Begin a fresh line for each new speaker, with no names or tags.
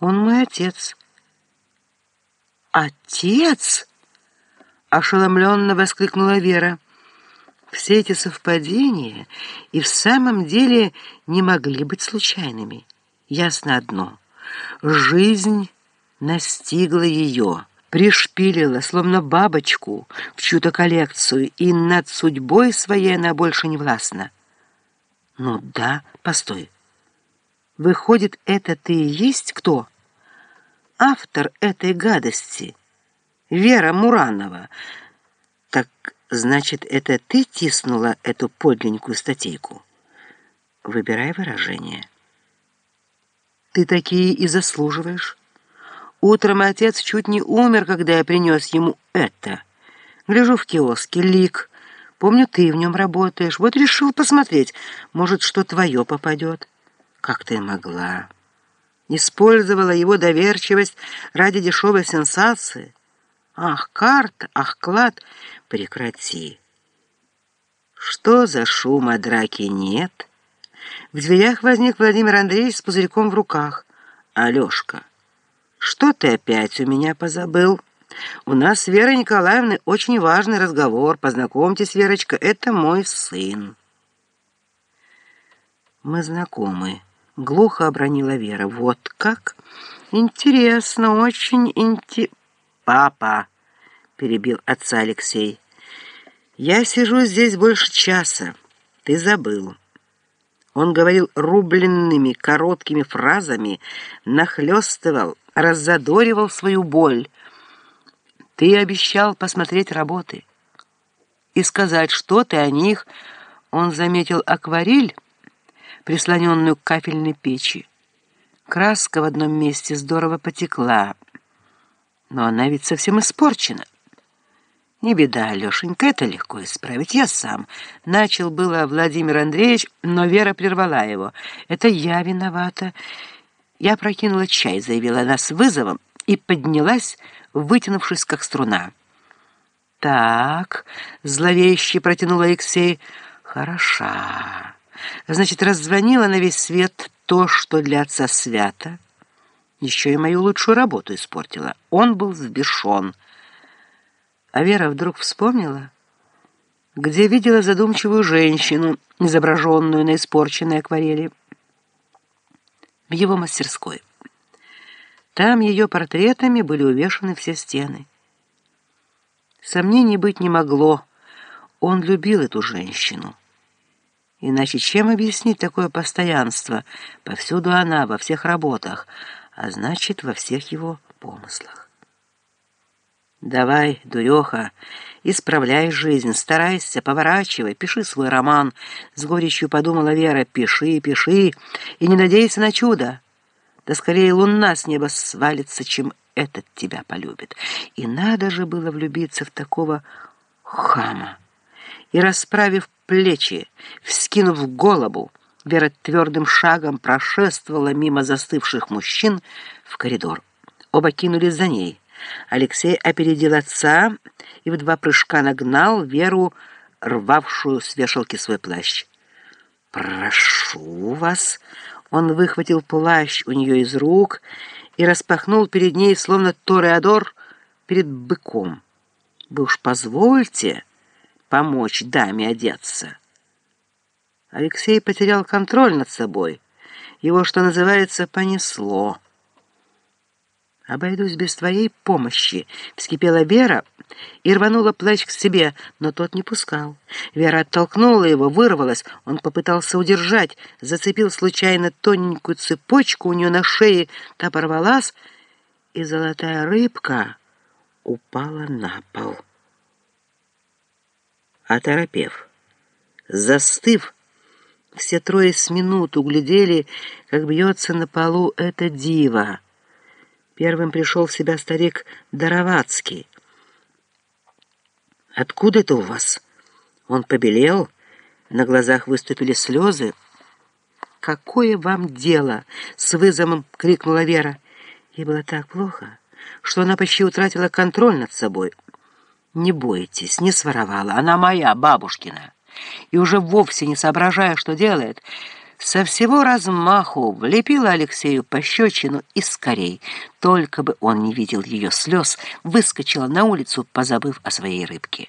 Он мой отец». «Отец?» — ошеломленно воскликнула Вера. Все эти совпадения и в самом деле не могли быть случайными. Ясно одно — жизнь настигла ее, пришпилила, словно бабочку, в чью-то коллекцию, и над судьбой своей она больше не властна. Ну да, постой. Выходит, это ты и есть кто? Автор этой гадости. Вера Муранова. Так, значит, это ты тиснула эту подленькую статейку? Выбирай выражение. Ты такие и заслуживаешь. Утром отец чуть не умер, когда я принес ему это. Гляжу в киоске, лик. Помню, ты в нем работаешь. Вот решил посмотреть, может, что твое попадет. Как ты могла? Использовала его доверчивость ради дешевой сенсации. Ах, карта, ах, клад. Прекрати. Что за шум, а драки нет? В дверях возник Владимир Андреевич с пузырьком в руках. «Алешка, что ты опять у меня позабыл? У нас с Верой Николаевной очень важный разговор. Познакомьтесь, Верочка, это мой сын». «Мы знакомы», — глухо обронила Вера. «Вот как? Интересно, очень инте...» «Папа!» — перебил отца Алексей. «Я сижу здесь больше часа. Ты забыл». Он говорил рубленными, короткими фразами, нахлёстывал, раззадоривал свою боль. Ты обещал посмотреть работы и сказать, что ты о них. Он заметил акварель, прислоненную к кафельной печи. Краска в одном месте здорово потекла, но она ведь совсем испорчена. «Не беда, Алешенька, это легко исправить. Я сам». Начал было Владимир Андреевич, но Вера прервала его. «Это я виновата». Я прокинула чай, заявила она с вызовом, и поднялась, вытянувшись, как струна. «Так», — зловеще протянул Алексей, — «хороша. Значит, раззвонила на весь свет то, что для отца свято. Еще и мою лучшую работу испортила. Он был взбешен». А Вера вдруг вспомнила, где видела задумчивую женщину, изображенную на испорченной акварели, в его мастерской. Там ее портретами были увешаны все стены. Сомнений быть не могло. Он любил эту женщину. Иначе чем объяснить такое постоянство? Повсюду она, во всех работах, а значит, во всех его помыслах. Давай, дуреха, исправляй жизнь, старайся, поворачивай, пиши свой роман. С горечью подумала Вера, пиши, пиши, и не надейся на чудо. Да скорее луна с неба свалится, чем этот тебя полюбит. И надо же было влюбиться в такого хама. И, расправив плечи, вскинув голову, Вера твердым шагом прошествовала мимо застывших мужчин в коридор. Оба кинулись за ней — Алексей опередил отца и в два прыжка нагнал Веру, рвавшую с вешалки свой плащ. «Прошу вас!» Он выхватил плащ у нее из рук и распахнул перед ней, словно Тореадор перед быком. «Вы уж позвольте помочь даме одеться!» Алексей потерял контроль над собой. Его, что называется, понесло. «Обойдусь без твоей помощи», — вскипела Вера и рванула плащ к себе, но тот не пускал. Вера оттолкнула его, вырвалась. Он попытался удержать, зацепил случайно тоненькую цепочку у нее на шее, та порвалась, и золотая рыбка упала на пол. Оторопев, застыв, все трое с минуту глядели, как бьется на полу это диво. Первым пришел в себя старик Даровацкий. «Откуда это у вас?» Он побелел, на глазах выступили слезы. «Какое вам дело?» — с вызовом крикнула Вера. Ей было так плохо, что она почти утратила контроль над собой. «Не бойтесь, не своровала. Она моя, бабушкина». И уже вовсе не соображая, что делает, со всего размаху влепила Алексею пощечину и скорей, только бы он не видел ее слез, выскочила на улицу, позабыв о своей рыбке.